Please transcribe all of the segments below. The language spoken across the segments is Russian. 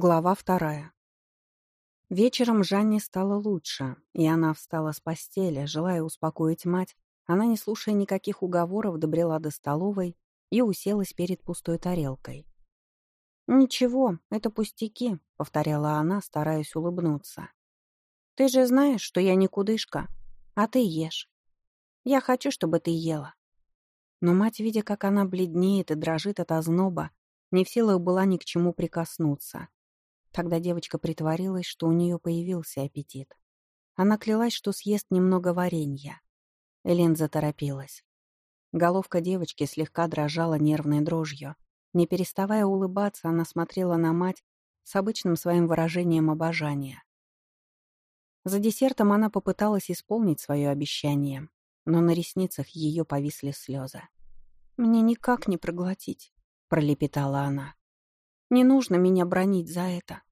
Глава вторая. Вечером Жанне стало лучше, и она встала с постели, желая успокоить мать. Она, не слушая никаких уговоров, добрела до столовой и уселась перед пустой тарелкой. «Ничего, это пустяки», — повторяла она, стараясь улыбнуться. «Ты же знаешь, что я никудышка, а ты ешь. Я хочу, чтобы ты ела». Но мать, видя, как она бледнеет и дрожит от озноба, не в силах была ни к чему прикоснуться. Тогда девочка притворилась, что у нее появился аппетит. Она клялась, что съест немного варенья. Элен заторопилась. Головка девочки слегка дрожала нервной дрожью. Не переставая улыбаться, она смотрела на мать с обычным своим выражением обожания. За десертом она попыталась исполнить свое обещание, но на ресницах ее повисли слезы. «Мне никак не проглотить», — пролепетала она. Не нужно меня бронить за это.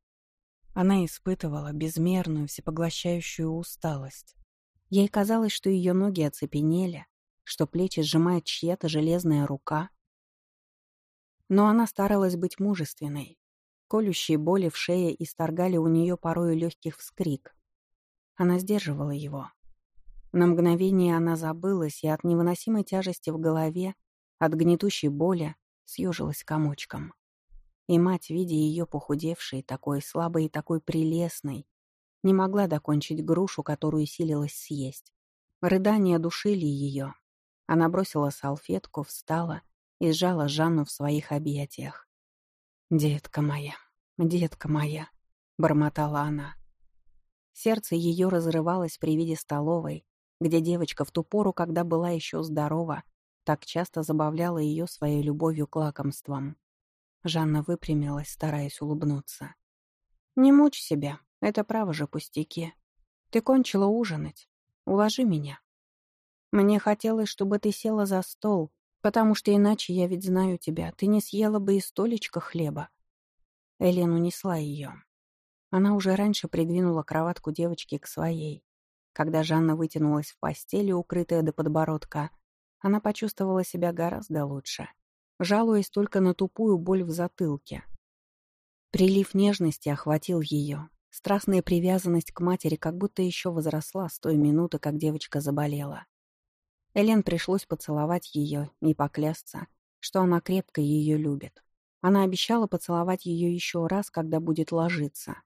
Она испытывала безмерную, всепоглощающую усталость. Ей казалось, что ее ноги оцепенели, что плечи сжимает чья-то железная рука. Но она старалась быть мужественной. Колющие боли в шее исторгали у нее порою легких вскрик. Она сдерживала его. На мгновение она забылась и от невыносимой тяжести в голове, от гнетущей боли, съежилась комочком. И мать, видя ее похудевшей, такой слабой и такой прелестной, не могла докончить грушу, которую силилась съесть. Рыдания душили ее. Она бросила салфетку, встала и сжала Жанну в своих объятиях. «Детка моя, детка моя», — бормотала она. Сердце ее разрывалось при виде столовой, где девочка в ту пору, когда была еще здорова, так часто забавляла ее своей любовью к лакомствам. Жанна выпрямилась, стараясь улыбнуться. «Не мучь себя, это право же пустяки. Ты кончила ужинать. Уложи меня. Мне хотелось, чтобы ты села за стол, потому что иначе я ведь знаю тебя, ты не съела бы и столечко хлеба». Элен унесла ее. Она уже раньше придвинула кроватку девочки к своей. Когда Жанна вытянулась в постели, укрытая до подбородка, она почувствовала себя гораздо лучше жалуясь только на тупую боль в затылке. Прилив нежности охватил ее. Страстная привязанность к матери как будто еще возросла с той минуты, как девочка заболела. Элен пришлось поцеловать ее и поклясться, что она крепко ее любит. Она обещала поцеловать ее еще раз, когда будет ложиться.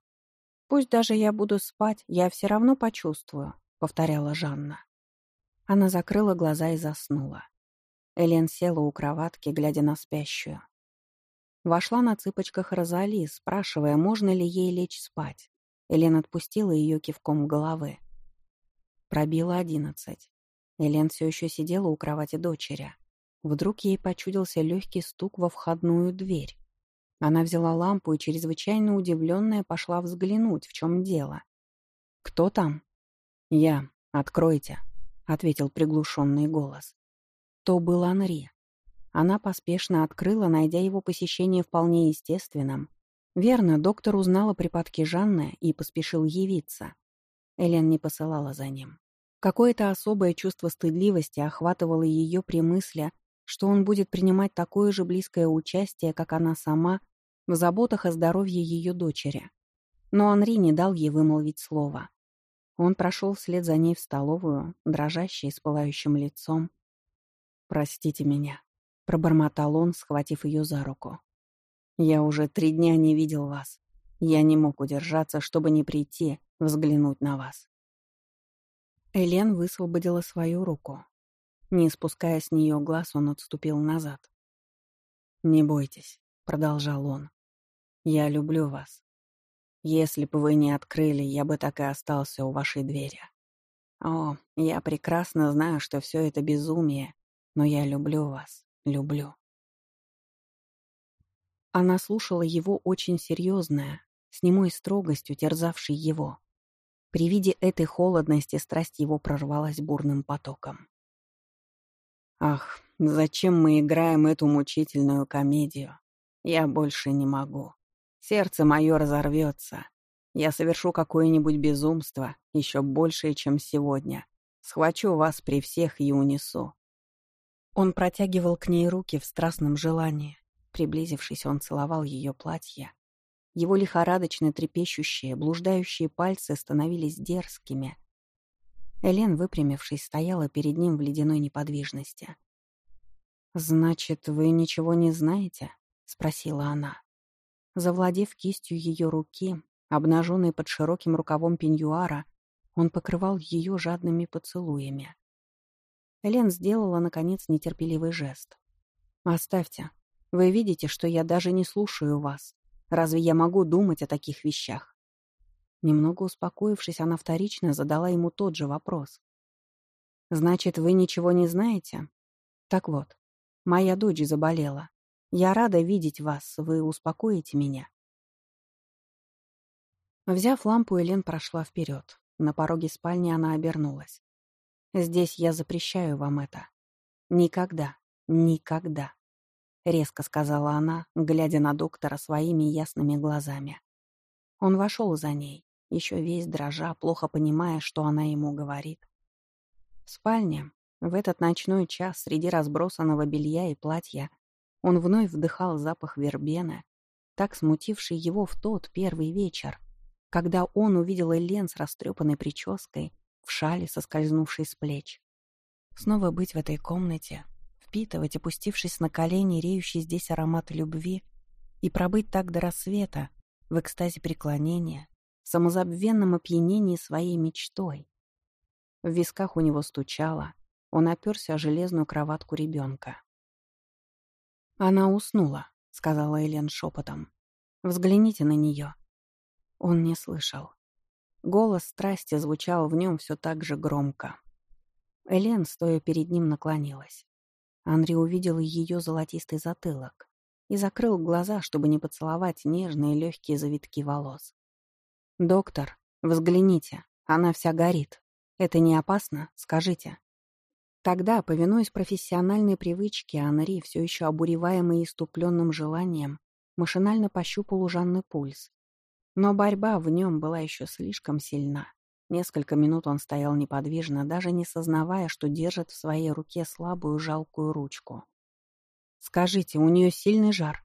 «Пусть даже я буду спать, я все равно почувствую», — повторяла Жанна. Она закрыла глаза и заснула. Элен села у кроватки, глядя на спящую. Вошла на цыпочках Розали, спрашивая, можно ли ей лечь спать. Элен отпустила ее кивком головы. Пробило одиннадцать. Элен все еще сидела у кровати дочери. Вдруг ей почудился легкий стук во входную дверь. Она взяла лампу и, чрезвычайно удивленная, пошла взглянуть, в чем дело. «Кто там?» «Я. Откройте», — ответил приглушенный голос. То был Анри. Она поспешно открыла, найдя его посещение вполне естественным. Верно, доктор узнал о припадке Жанны и поспешил явиться. Элен не посылала за ним. Какое-то особое чувство стыдливости охватывало ее при мысли, что он будет принимать такое же близкое участие, как она сама, в заботах о здоровье ее дочери. Но Анри не дал ей вымолвить слово. Он прошел вслед за ней в столовую, дрожащий, с пылающим лицом, «Простите меня», — пробормотал он, схватив ее за руку. «Я уже три дня не видел вас. Я не мог удержаться, чтобы не прийти, взглянуть на вас». Элен высвободила свою руку. Не спуская с нее глаз, он отступил назад. «Не бойтесь», — продолжал он. «Я люблю вас. Если бы вы не открыли, я бы так и остался у вашей двери. О, я прекрасно знаю, что все это безумие, но я люблю вас, люблю». Она слушала его очень серьезная, с немой строгостью терзавшей его. При виде этой холодности страсть его прорвалась бурным потоком. «Ах, зачем мы играем эту мучительную комедию? Я больше не могу. Сердце мое разорвется. Я совершу какое-нибудь безумство, еще большее, чем сегодня. Схвачу вас при всех и унесу. Он протягивал к ней руки в страстном желании. Приблизившись, он целовал ее платье. Его лихорадочно трепещущие, блуждающие пальцы становились дерзкими. Элен, выпрямившись, стояла перед ним в ледяной неподвижности. «Значит, вы ничего не знаете?» — спросила она. Завладев кистью ее руки, обнаженной под широким рукавом пеньюара, он покрывал ее жадными поцелуями. Элен сделала, наконец, нетерпеливый жест. «Оставьте. Вы видите, что я даже не слушаю вас. Разве я могу думать о таких вещах?» Немного успокоившись, она вторично задала ему тот же вопрос. «Значит, вы ничего не знаете? Так вот, моя дочь заболела. Я рада видеть вас, вы успокоите меня». Взяв лампу, Элен прошла вперед. На пороге спальни она обернулась. «Здесь я запрещаю вам это. Никогда, никогда», — резко сказала она, глядя на доктора своими ясными глазами. Он вошел за ней еще весь дрожа, плохо понимая, что она ему говорит. В спальне, в этот ночной час, среди разбросанного белья и платья, он вновь вдыхал запах вербены, так смутивший его в тот первый вечер, когда он увидел Элен с растрепанной прической, в шале, соскользнувшей с плеч. Снова быть в этой комнате, впитывать, опустившись на колени, реющий здесь аромат любви, и пробыть так до рассвета, в экстазе преклонения, самозабвенном опьянении своей мечтой. В висках у него стучало, он оперся о железную кроватку ребенка. «Она уснула», — сказала Элен шепотом. «Взгляните на нее». Он не слышал. Голос страсти звучал в нем все так же громко. Элен, стоя перед ним, наклонилась. Андрей увидел ее золотистый затылок и закрыл глаза, чтобы не поцеловать нежные легкие завитки волос. «Доктор, взгляните, она вся горит. Это не опасно? Скажите». Тогда, повинуясь профессиональной привычке, Анри, все еще обуреваемый иступленным желанием, машинально пощупал у Жанны пульс. Но борьба в нем была еще слишком сильна. Несколько минут он стоял неподвижно, даже не сознавая, что держит в своей руке слабую жалкую ручку. «Скажите, у нее сильный жар?»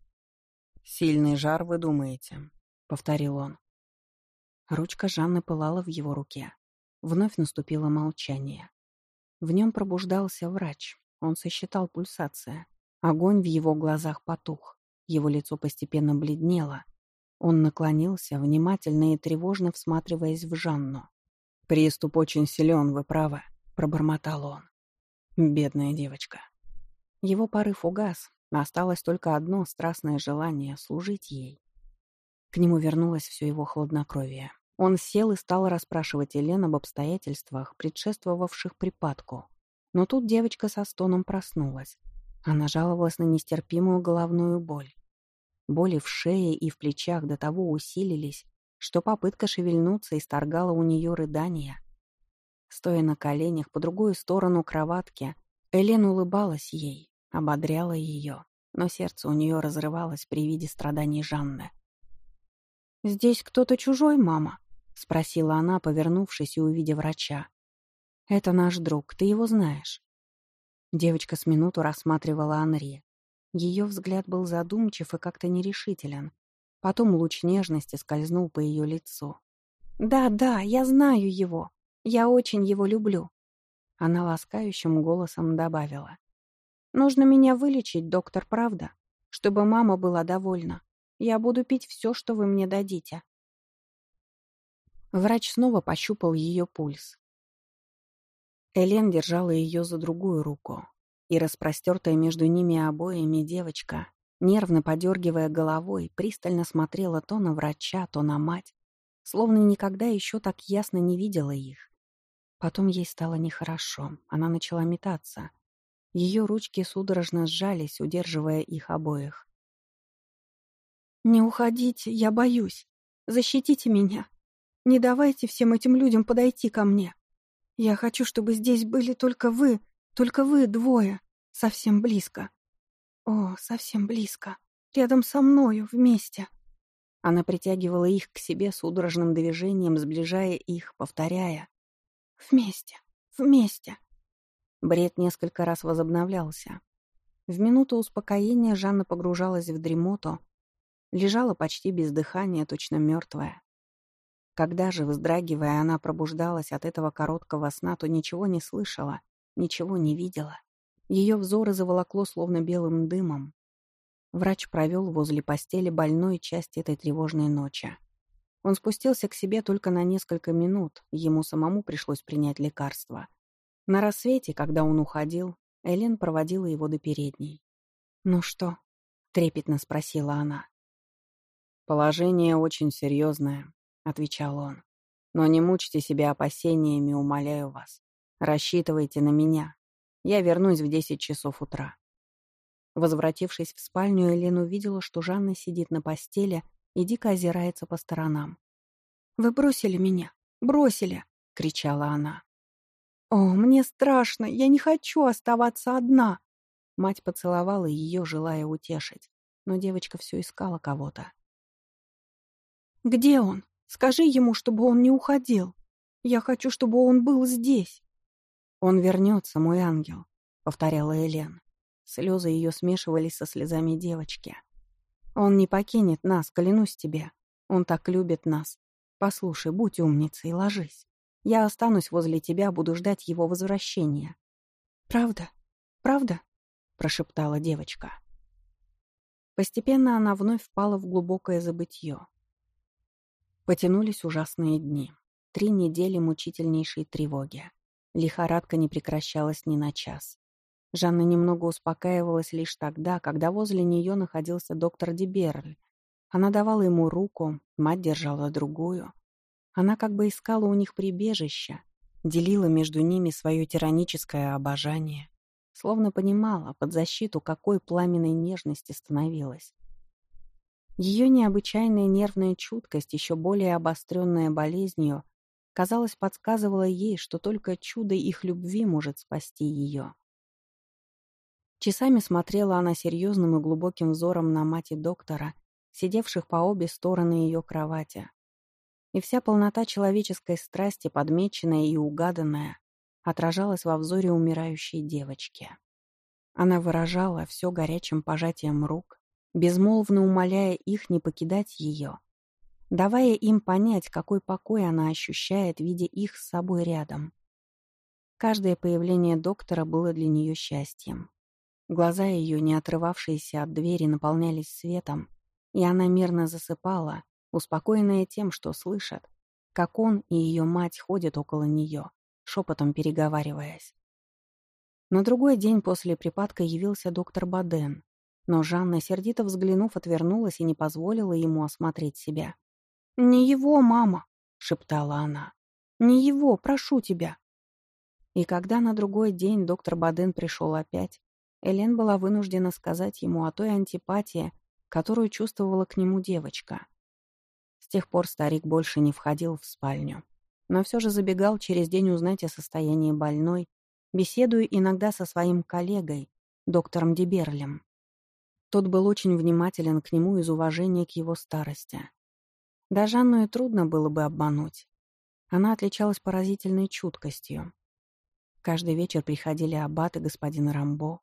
«Сильный жар, вы думаете?» — повторил он. Ручка Жанны пылала в его руке. Вновь наступило молчание. В нем пробуждался врач. Он сосчитал пульсация. Огонь в его глазах потух. Его лицо постепенно бледнело. Он наклонился, внимательно и тревожно всматриваясь в Жанну. «Приступ очень силен, вы правы», — пробормотал он. «Бедная девочка». Его порыв угас, осталось только одно страстное желание — служить ей. К нему вернулось все его хладнокровие. Он сел и стал расспрашивать Елен об обстоятельствах, предшествовавших припадку. Но тут девочка со стоном проснулась. Она жаловалась на нестерпимую головную боль. Боли в шее и в плечах до того усилились, что попытка шевельнуться исторгала у нее рыдания. Стоя на коленях по другую сторону кроватки, Элен улыбалась ей, ободряла ее, но сердце у нее разрывалось при виде страданий Жанны. «Здесь кто-то чужой, мама?» — спросила она, повернувшись и увидев врача. «Это наш друг, ты его знаешь». Девочка с минуту рассматривала Анри. Ее взгляд был задумчив и как-то нерешителен. Потом луч нежности скользнул по ее лицу. «Да, да, я знаю его. Я очень его люблю». Она ласкающим голосом добавила. «Нужно меня вылечить, доктор, правда? Чтобы мама была довольна. Я буду пить все, что вы мне дадите». Врач снова пощупал ее пульс. Элен держала ее за другую руку, и распростертая между ними обоими девочка, нервно подергивая головой, пристально смотрела то на врача, то на мать, словно никогда еще так ясно не видела их. Потом ей стало нехорошо, она начала метаться. Ее ручки судорожно сжались, удерживая их обоих. «Не уходите, я боюсь. Защитите меня. Не давайте всем этим людям подойти ко мне. Я хочу, чтобы здесь были только вы, только вы двое, совсем близко. О, совсем близко. Рядом со мною, вместе». Она притягивала их к себе судорожным движением, сближая их, повторяя. «Вместе, вместе». Бред несколько раз возобновлялся. В минуту успокоения Жанна погружалась в дремоту, Лежала почти без дыхания, точно мертвая. Когда же, вздрагивая, она пробуждалась от этого короткого сна, то ничего не слышала, ничего не видела. Ее взоры заволокло словно белым дымом. Врач провел возле постели больной часть этой тревожной ночи. Он спустился к себе только на несколько минут, ему самому пришлось принять лекарство. На рассвете, когда он уходил, Элен проводила его до передней. «Ну что?» — трепетно спросила она. «Положение очень серьезное», — отвечал он. «Но не мучьте себя опасениями, умоляю вас. Рассчитывайте на меня. Я вернусь в десять часов утра». Возвратившись в спальню, Элен увидела, что Жанна сидит на постели и дико озирается по сторонам. «Вы бросили меня! Бросили!» — кричала она. «О, мне страшно! Я не хочу оставаться одна!» Мать поцеловала ее, желая утешить, но девочка все искала кого-то. «Где он? Скажи ему, чтобы он не уходил. Я хочу, чтобы он был здесь». «Он вернется, мой ангел», — повторяла Элен. Слезы ее смешивались со слезами девочки. «Он не покинет нас, клянусь тебе. Он так любит нас. Послушай, будь умницей, ложись. Я останусь возле тебя, буду ждать его возвращения». «Правда? Правда?» — прошептала девочка. Постепенно она вновь впала в глубокое забытье. Потянулись ужасные дни. Три недели мучительнейшей тревоги. Лихорадка не прекращалась ни на час. Жанна немного успокаивалась лишь тогда, когда возле нее находился доктор Деберль. Она давала ему руку, мать держала другую. Она как бы искала у них прибежище, делила между ними свое тираническое обожание, словно понимала, под защиту какой пламенной нежности становилась. Ее необычайная нервная чуткость, еще более обостренная болезнью, казалось, подсказывала ей, что только чудо их любви может спасти ее. Часами смотрела она серьезным и глубоким взором на мать и доктора, сидевших по обе стороны ее кровати. И вся полнота человеческой страсти, подмеченная и угаданная, отражалась во взоре умирающей девочки. Она выражала все горячим пожатием рук, безмолвно умоляя их не покидать ее, давая им понять, какой покой она ощущает, видя их с собой рядом. Каждое появление доктора было для нее счастьем. Глаза ее, не отрывавшиеся от двери, наполнялись светом, и она мирно засыпала, успокоенная тем, что слышат, как он и ее мать ходят около нее, шепотом переговариваясь. На другой день после припадка явился доктор Баден, но Жанна, сердито взглянув, отвернулась и не позволила ему осмотреть себя. «Не его, мама!» — шептала она. «Не его, прошу тебя!» И когда на другой день доктор Баден пришел опять, Элен была вынуждена сказать ему о той антипатии, которую чувствовала к нему девочка. С тех пор старик больше не входил в спальню, но все же забегал через день узнать о состоянии больной, беседуя иногда со своим коллегой, доктором Деберлем. Тот был очень внимателен к нему из уважения к его старости. Да Жанну и трудно было бы обмануть. Она отличалась поразительной чуткостью. Каждый вечер приходили аббат и господин Рамбо.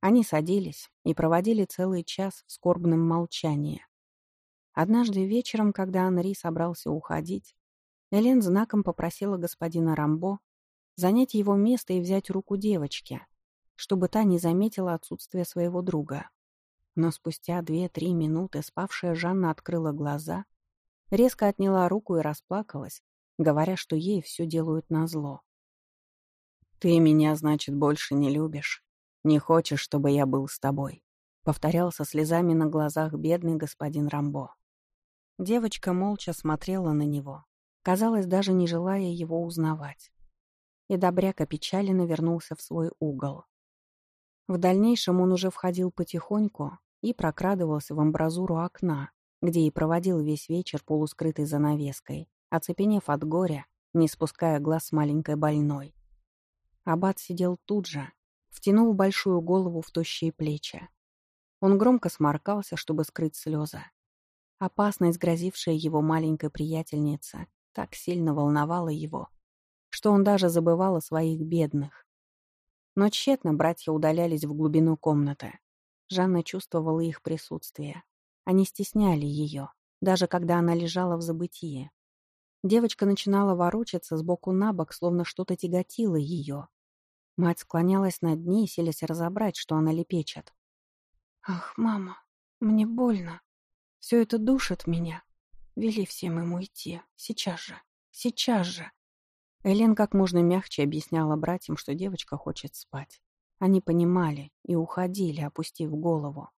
Они садились и проводили целый час в скорбном молчании. Однажды вечером, когда Анри собрался уходить, Элен знаком попросила господина Рамбо занять его место и взять руку девочки, чтобы та не заметила отсутствие своего друга. Но спустя две-три минуты спавшая Жанна открыла глаза, резко отняла руку и расплакалась, говоря, что ей все делают назло. «Ты меня, значит, больше не любишь. Не хочешь, чтобы я был с тобой», — повторял со слезами на глазах бедный господин Рамбо. Девочка молча смотрела на него, казалось, даже не желая его узнавать. И добряк опечаленно вернулся в свой угол. В дальнейшем он уже входил потихоньку и прокрадывался в амбразуру окна, где и проводил весь вечер полускрытой занавеской, оцепенев от горя, не спуская глаз с маленькой больной. Аббат сидел тут же, втянув большую голову в тощие плечи. Он громко сморкался, чтобы скрыть слезы. Опасность, грозившая его маленькой приятельнице, так сильно волновала его, что он даже забывал о своих бедных, но тщетно братья удалялись в глубину комнаты. Жанна чувствовала их присутствие. Они стесняли ее, даже когда она лежала в забытии. Девочка начинала ворочаться сбоку на бок, словно что-то тяготило ее. Мать склонялась над ней, селись разобрать, что она лепечет. «Ах, мама, мне больно. Все это душит меня. Вели всем им уйти. Сейчас же. Сейчас же». Элен как можно мягче объясняла братьям, что девочка хочет спать. Они понимали и уходили, опустив голову.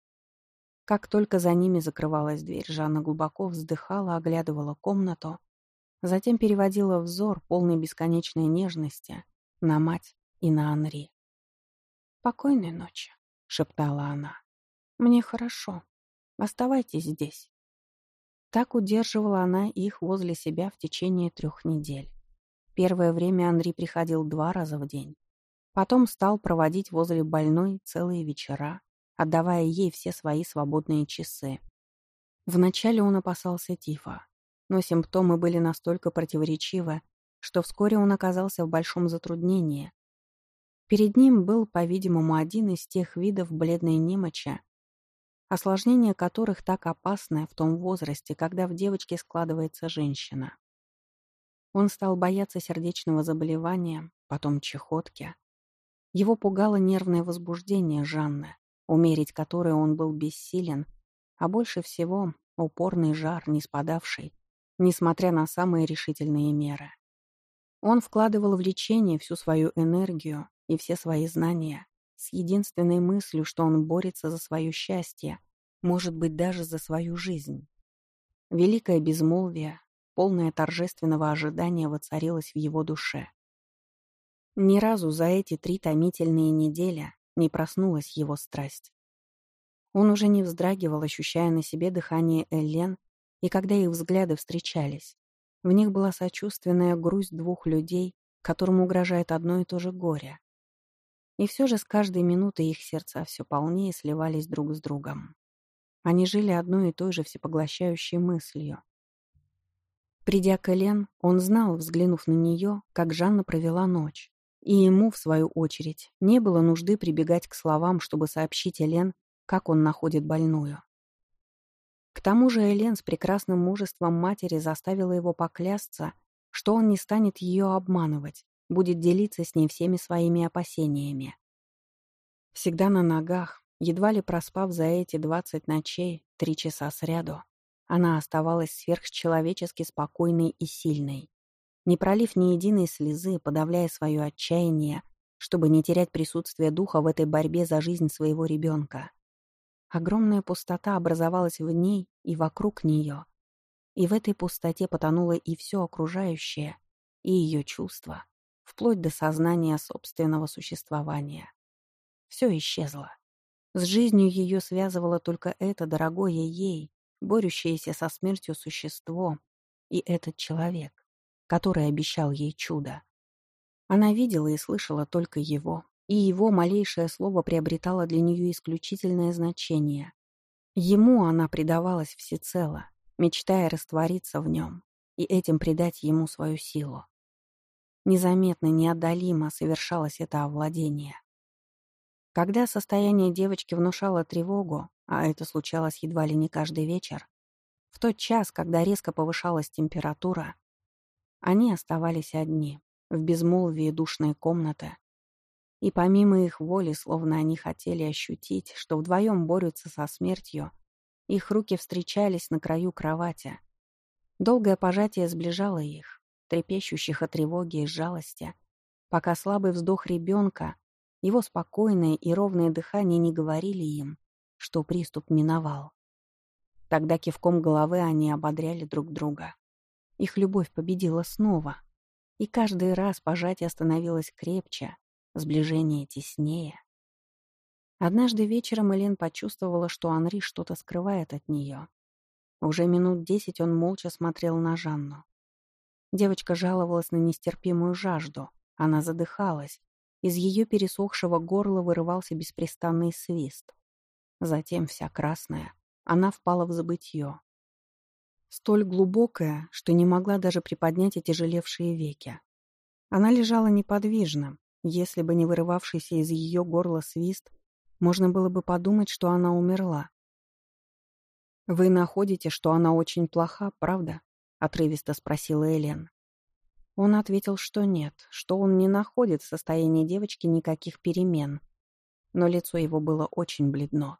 Как только за ними закрывалась дверь, Жанна глубоко вздыхала, оглядывала комнату, затем переводила взор, полный бесконечной нежности, на мать и на Анри. «Покойной ночи», — шептала она. «Мне хорошо. Оставайтесь здесь». Так удерживала она их возле себя в течение трех недель. Первое время Анри приходил два раза в день. Потом стал проводить возле больной целые вечера, отдавая ей все свои свободные часы. Вначале он опасался тифа, но симптомы были настолько противоречивы, что вскоре он оказался в большом затруднении. Перед ним был, по-видимому, один из тех видов бледной немочи, осложнение которых так опасное в том возрасте, когда в девочке складывается женщина. Он стал бояться сердечного заболевания, потом чехотки. Его пугало нервное возбуждение Жанны, умерить которое он был бессилен, а больше всего упорный жар, не спадавший, несмотря на самые решительные меры. Он вкладывал в лечение всю свою энергию и все свои знания с единственной мыслью, что он борется за свое счастье, может быть, даже за свою жизнь. Великое безмолвие, полное торжественного ожидания воцарилось в его душе. Ни разу за эти три томительные недели не проснулась его страсть. Он уже не вздрагивал, ощущая на себе дыхание Эллен, и когда их взгляды встречались, в них была сочувственная грусть двух людей, которым угрожает одно и то же горе. И все же с каждой минутой их сердца все полнее сливались друг с другом. Они жили одной и той же всепоглощающей мыслью. Придя к Элен, он знал, взглянув на нее, как Жанна провела ночь. И ему, в свою очередь, не было нужды прибегать к словам, чтобы сообщить Элен, как он находит больную. К тому же Элен с прекрасным мужеством матери заставила его поклясться, что он не станет ее обманывать, будет делиться с ней всеми своими опасениями. Всегда на ногах, едва ли проспав за эти двадцать ночей, три часа сряду, она оставалась сверхчеловечески спокойной и сильной не пролив ни единой слезы, подавляя свое отчаяние, чтобы не терять присутствие духа в этой борьбе за жизнь своего ребенка. Огромная пустота образовалась в ней и вокруг нее. И в этой пустоте потонуло и все окружающее, и ее чувства, вплоть до сознания собственного существования. Все исчезло. С жизнью ее связывало только это дорогое ей, борющееся со смертью существо, и этот человек который обещал ей чудо. Она видела и слышала только его, и его малейшее слово приобретало для нее исключительное значение. Ему она предавалась всецело, мечтая раствориться в нем и этим придать ему свою силу. Незаметно, неотдалимо совершалось это овладение. Когда состояние девочки внушало тревогу, а это случалось едва ли не каждый вечер, в тот час, когда резко повышалась температура, они оставались одни, в безмолвии душной комнаты. И помимо их воли, словно они хотели ощутить, что вдвоем борются со смертью, их руки встречались на краю кровати. Долгое пожатие сближало их, трепещущих от тревоги и жалости, пока слабый вздох ребенка, его спокойное и ровное дыхание не говорили им, что приступ миновал. Тогда кивком головы они ободряли друг друга. Их любовь победила снова. И каждый раз пожатие становилось крепче, сближение теснее. Однажды вечером Элен почувствовала, что Анри что-то скрывает от нее. Уже минут десять он молча смотрел на Жанну. Девочка жаловалась на нестерпимую жажду. Она задыхалась. Из ее пересохшего горла вырывался беспрестанный свист. Затем, вся красная, она впала в забытье столь глубокая, что не могла даже приподнять отяжелевшие веки. Она лежала неподвижно. Если бы не вырывавшийся из ее горла свист, можно было бы подумать, что она умерла. «Вы находите, что она очень плоха, правда?» — отрывисто спросила Элен. Он ответил, что нет, что он не находит в состоянии девочки никаких перемен. Но лицо его было очень бледно.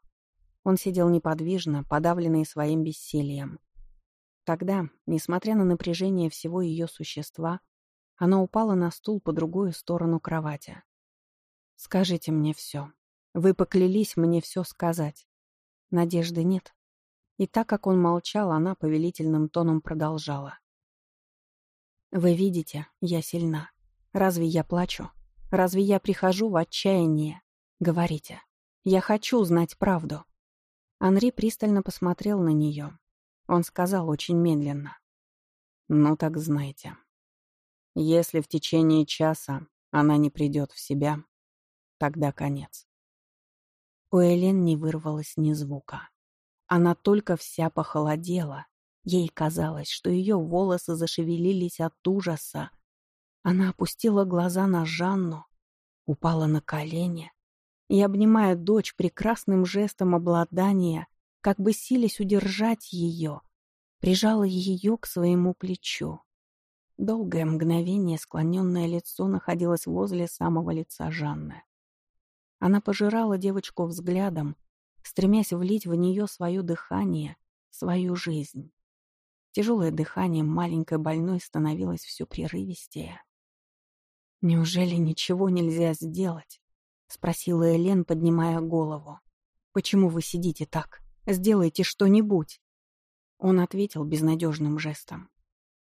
Он сидел неподвижно, подавленный своим бессилием. Тогда, несмотря на напряжение всего ее существа, она упала на стул по другую сторону кровати. «Скажите мне все. Вы поклялись мне все сказать. Надежды нет?» И так как он молчал, она повелительным тоном продолжала. «Вы видите, я сильна. Разве я плачу? Разве я прихожу в отчаяние? Говорите. Я хочу знать правду». Анри пристально посмотрел на нее. Он сказал очень медленно. «Ну так знаете. Если в течение часа она не придет в себя, тогда конец». У Элен не вырвалось ни звука. Она только вся похолодела. Ей казалось, что ее волосы зашевелились от ужаса. Она опустила глаза на Жанну, упала на колени и, обнимая дочь прекрасным жестом обладания, как бы силясь удержать ее, прижала ее к своему плечу. Долгое мгновение склоненное лицо находилось возле самого лица Жанны. Она пожирала девочку взглядом, стремясь влить в нее свое дыхание, свою жизнь. Тяжелое дыхание маленькой больной становилось все прерывистее. «Неужели ничего нельзя сделать?» — спросила Элен, поднимая голову. «Почему вы сидите так? Сделайте что-нибудь!» Он ответил безнадежным жестом.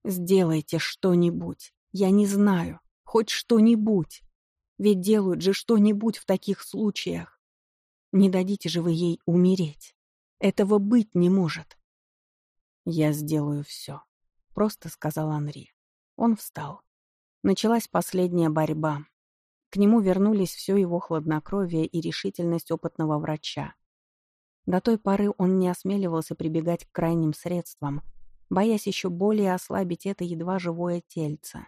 «Сделайте что-нибудь. Я не знаю. Хоть что-нибудь. Ведь делают же что-нибудь в таких случаях. Не дадите же вы ей умереть. Этого быть не может. «Я сделаю все», — просто сказал Анри. Он встал. Началась последняя борьба. К нему вернулись все его хладнокровие и решительность опытного врача. До той поры он не осмеливался прибегать к крайним средствам, боясь еще более ослабить это едва живое тельце.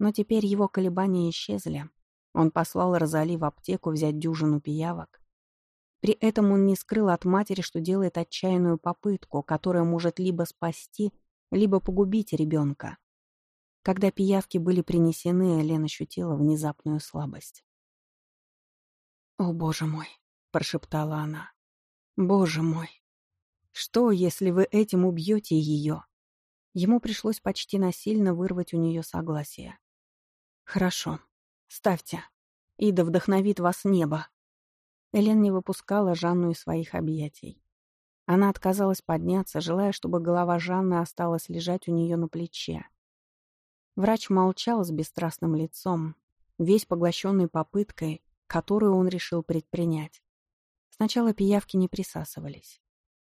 Но теперь его колебания исчезли. Он послал Розали в аптеку взять дюжину пиявок при этом он не скрыл от матери, что делает отчаянную попытку, которая может либо спасти, либо погубить ребенка. Когда пиявки были принесены, Элен ощутила внезапную слабость. «О, боже мой!» — прошептала она. «Боже мой! Что, если вы этим убьете ее?» Ему пришлось почти насильно вырвать у нее согласие. «Хорошо. Ставьте. Ида вдохновит вас небо». Элен не выпускала Жанну из своих объятий. Она отказалась подняться, желая, чтобы голова Жанны осталась лежать у нее на плече. Врач молчал с бесстрастным лицом, весь поглощенный попыткой, которую он решил предпринять. Сначала пиявки не присасывались.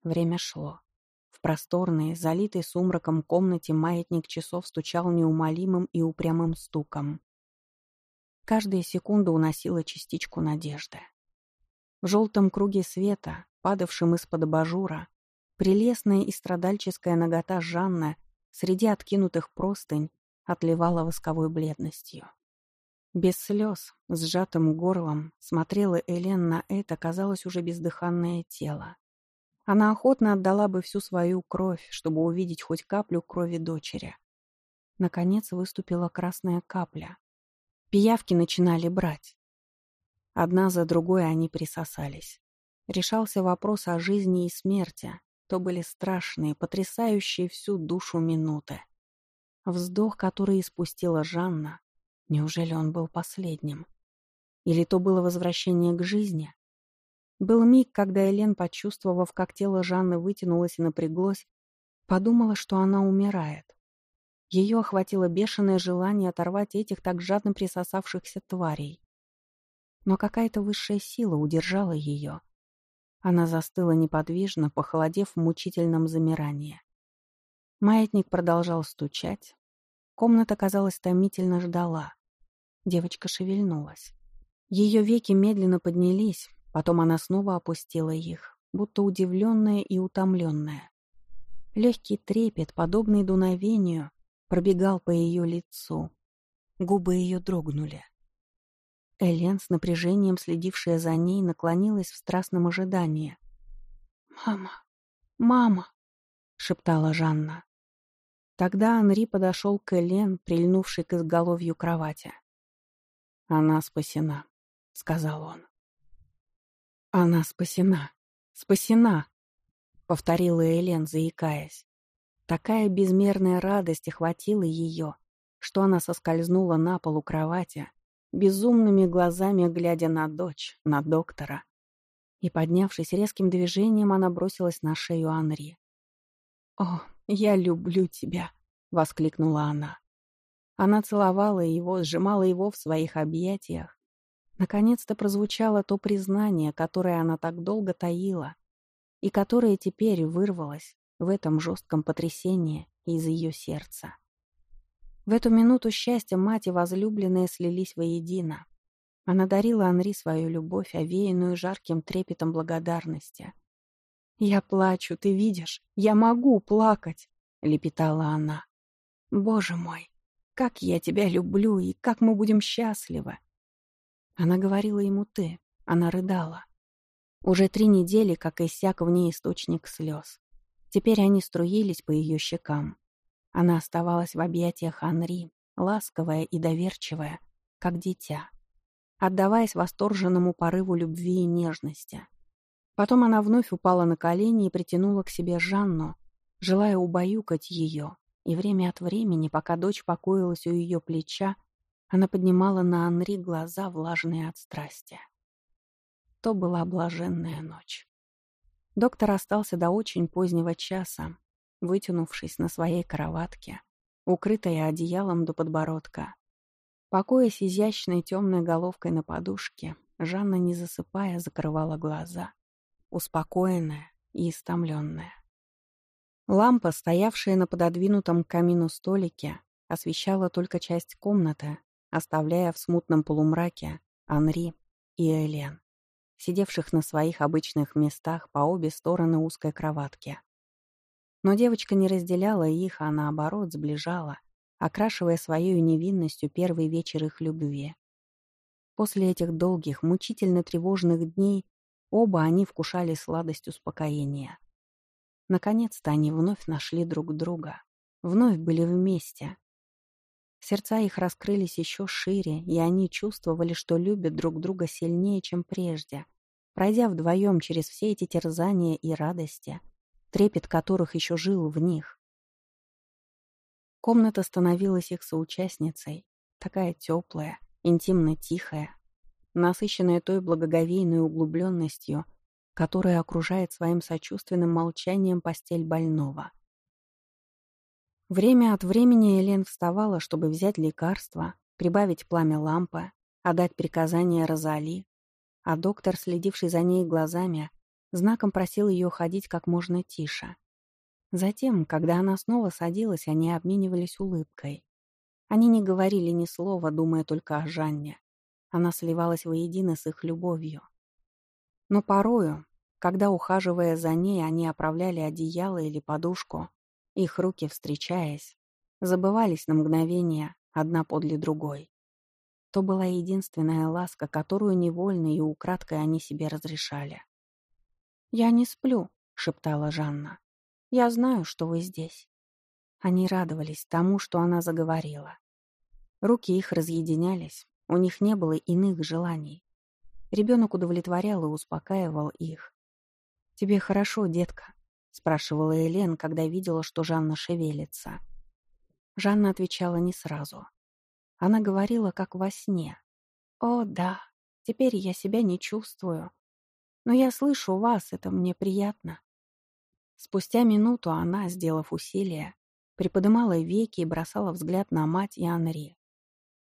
Время шло. В просторной, залитой сумраком комнате маятник часов стучал неумолимым и упрямым стуком. Каждая секунда уносила частичку надежды. В желтом круге света, падавшем из-под абажура, прелестная и страдальческая нагота Жанны среди откинутых простынь отливала восковой бледностью. Без слез, сжатым горлом, смотрела Элен на это, казалось, уже бездыханное тело. Она охотно отдала бы всю свою кровь, чтобы увидеть хоть каплю крови дочери. Наконец выступила красная капля. Пиявки начинали брать. Одна за другой они присосались. Решался вопрос о жизни и смерти. То были страшные, потрясающие всю душу минуты. Вздох, который испустила Жанна, неужели он был последним? Или то было возвращение к жизни? Был миг, когда Элен, почувствовав, как тело Жанны вытянулось и напряглось, подумала, что она умирает. Ее охватило бешеное желание оторвать этих так жадно присосавшихся тварей но какая-то высшая сила удержала ее. Она застыла неподвижно, похолодев в мучительном замирании. Маятник продолжал стучать. Комната, казалось, томительно ждала. Девочка шевельнулась. Ее веки медленно поднялись, потом она снова опустила их, будто удивленная и утомленная. Легкий трепет, подобный дуновению, пробегал по ее лицу. Губы ее дрогнули. Элен, с напряжением следившая за ней, наклонилась в страстном ожидании. «Мама! «Мама!» — шептала Жанна. Тогда Анри подошел к Элен, прильнувшей к изголовью кровати. «Она спасена», — сказал он. «Она спасена! Спасена!» — повторила Элен, заикаясь. Такая безмерная радость охватила ее, что она соскользнула на полу кровати, безумными глазами глядя на дочь, на доктора. И, поднявшись резким движением, она бросилась на шею Анри. «О, я люблю тебя!» — воскликнула она. Она целовала его, сжимала его в своих объятиях. Наконец-то прозвучало то признание, которое она так долго таила, и которое теперь вырвалось в этом жестком потрясении из ее сердца. В эту минуту счастья мать и возлюбленные слились воедино. Она дарила Анри свою любовь, овеянную жарким трепетом благодарности. «Я плачу, ты видишь? Я могу плакать!» — лепетала она. «Боже мой, как я тебя люблю и как мы будем счастливы!» Она говорила ему «ты», она рыдала. Уже три недели, как иссяк в ней источник слез. Теперь они струились по ее щекам. Она оставалась в объятиях Анри, ласковая и доверчивая, как дитя отдаваясь восторженному порыву любви и нежности. Потом она вновь упала на колени и притянула к себе Жанну, желая убаюкать ее, и время от времени, пока дочь покоилась у ее плеча, она поднимала на Анри глаза, влажные от страсти. То была блаженная ночь. Доктор остался до очень позднего часа, вытянувшись на своей кроватке, укрытая одеялом до подбородка, Покоясь изящной темной головкой на подушке, Жанна, не засыпая, закрывала глаза, успокоенная и истомленная. Лампа, стоявшая на пододвинутом к камину столике, освещала только часть комнаты, оставляя в смутном полумраке Анри и Элен, сидевших на своих обычных местах по обе стороны узкой кроватки. Но девочка не разделяла их, а наоборот сближала — окрашивая своей невинностью первый вечер их любви. После этих долгих, мучительно тревожных дней оба они вкушали сладость успокоения. Наконец-то они вновь нашли друг друга, вновь были вместе. Сердца их раскрылись еще шире, и они чувствовали, что любят друг друга сильнее, чем прежде, пройдя вдвоем через все эти терзания и радости, трепет которых еще жил в них. Комната становилась их соучастницей, такая теплая, интимно тихая, насыщенная той благоговейной углубленностью, которая окружает своим сочувственным молчанием постель больного. Время от времени Элен вставала, чтобы взять лекарство, прибавить пламя лампы, отдать приказание Розали, а доктор, следивший за ней глазами, знаком просил ее ходить как можно тише. Затем, когда она снова садилась, они обменивались улыбкой. Они не говорили ни слова, думая только о Жанне. Она сливалась воедино с их любовью. Но порою, когда, ухаживая за ней, они оправляли одеяло или подушку, их руки, встречаясь, забывались на мгновение одна подле другой. То была единственная ласка, которую невольно и украдкой они себе разрешали. «Я не сплю», — шептала Жанна. Я знаю, что вы здесь». Они радовались тому, что она заговорила. Руки их разъединялись, у них не было иных желаний. Ребенок удовлетворял и успокаивал их. «Тебе хорошо, детка?» — спрашивала Элен, когда видела, что Жанна шевелится. Жанна отвечала не сразу. Она говорила, как во сне. «О, да, теперь я себя не чувствую. Но я слышу вас, это мне приятно. Спустя минуту она, сделав усилие, приподымала веки и бросала взгляд на мать и Анри.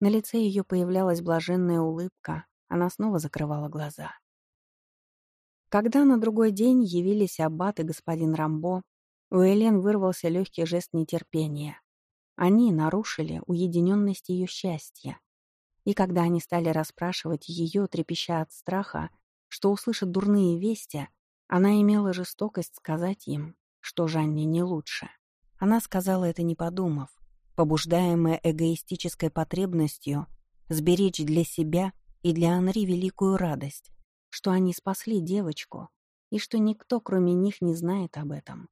На лице ее появлялась блаженная улыбка, она снова закрывала глаза. Когда на другой день явились аббат и господин Рамбо, у Элен вырвался легкий жест нетерпения. Они нарушили уединенность ее счастья. И когда они стали расспрашивать ее, трепеща от страха, что услышат дурные вести, она имела жестокость сказать им, что Жанне не лучше. Она сказала это не подумав, побуждаемая эгоистической потребностью сберечь для себя и для Анри великую радость, что они спасли девочку, и что никто, кроме них, не знает об этом.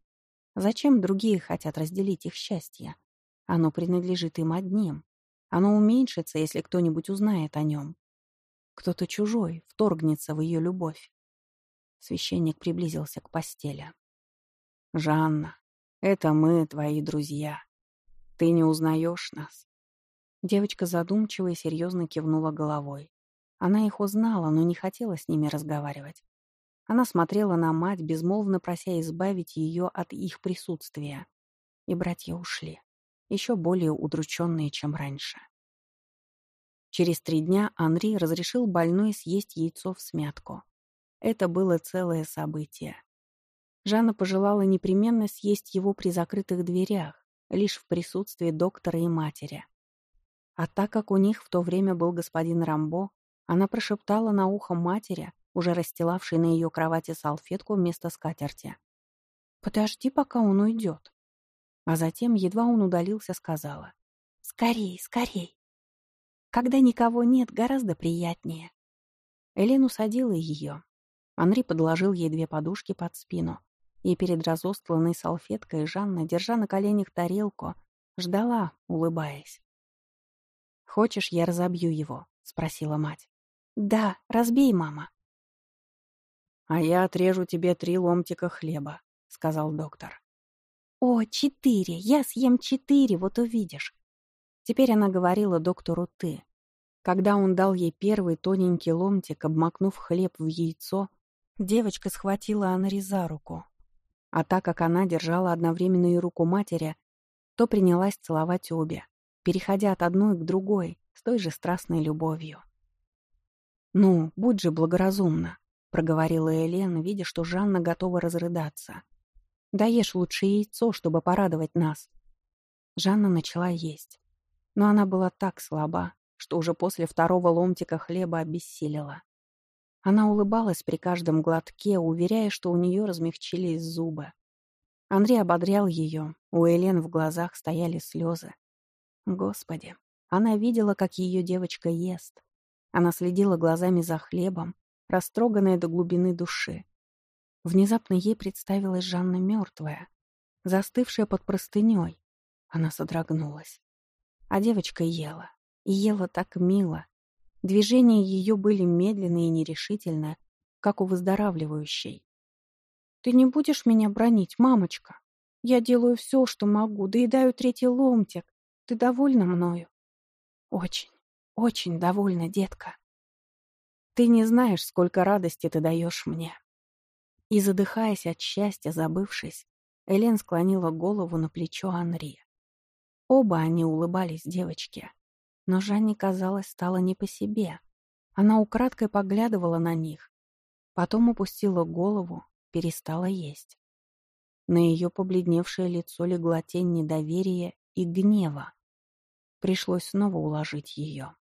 Зачем другие хотят разделить их счастье? Оно принадлежит им одним. Оно уменьшится, если кто-нибудь узнает о нем. Кто-то чужой вторгнется в ее любовь. Священник приблизился к постели. «Жанна, это мы, твои друзья. Ты не узнаешь нас?» Девочка задумчиво и серьезно кивнула головой. Она их узнала, но не хотела с ними разговаривать. Она смотрела на мать, безмолвно прося избавить ее от их присутствия. И братья ушли, еще более удрученные, чем раньше. Через три дня Анри разрешил больной съесть яйцо в смятку. Это было целое событие. Жанна пожелала непременно съесть его при закрытых дверях, лишь в присутствии доктора и матери. А так как у них в то время был господин Рамбо, она прошептала на ухо матери, уже расстилавшей на ее кровати салфетку вместо скатерти. «Подожди, пока он уйдет». А затем, едва он удалился, сказала. «Скорей, скорей. Когда никого нет, гораздо приятнее». Элен усадила ее. Анри подложил ей две подушки под спину, и перед разостланной салфеткой Жанна, держа на коленях тарелку, ждала, улыбаясь. «Хочешь, я разобью его?» — спросила мать. «Да, разбей, мама». «А я отрежу тебе три ломтика хлеба», — сказал доктор. «О, четыре! Я съем четыре, вот увидишь!» Теперь она говорила доктору «ты». Когда он дал ей первый тоненький ломтик, обмакнув хлеб в яйцо, девочка схватила Анри за руку. А так как она держала одновременно и руку матери, то принялась целовать обе, переходя от одной к другой с той же страстной любовью. «Ну, будь же благоразумна», — проговорила Элен, видя, что Жанна готова разрыдаться. «Даешь лучше яйцо, чтобы порадовать нас». Жанна начала есть. Но она была так слаба, что уже после второго ломтика хлеба обессилила. Она улыбалась при каждом глотке, уверяя, что у нее размягчились зубы. Андрей ободрял ее, у Элен в глазах стояли слезы. Господи, она видела, как ее девочка ест. Она следила глазами за хлебом, растроганная до глубины души. Внезапно ей представилась Жанна мертвая, застывшая под простыней. Она содрогнулась. А девочка ела. И ела так мило. Движения ее были медленные и нерешительные, как у выздоравливающей. «Ты не будешь меня бронить, мамочка? Я делаю все, что могу, доедаю третий ломтик. Ты довольна мною?» «Очень, очень довольна, детка». Ты не знаешь, сколько радости ты даешь мне». И, задыхаясь от счастья, забывшись, Элен склонила голову на плечо Анри. Оба они улыбались девочке. Но Жанне, казалось, стало не по себе. Она украдкой поглядывала на них. Потом упустила голову, перестала есть. На ее побледневшее лицо легла тень недоверия и гнева. Пришлось снова уложить ее.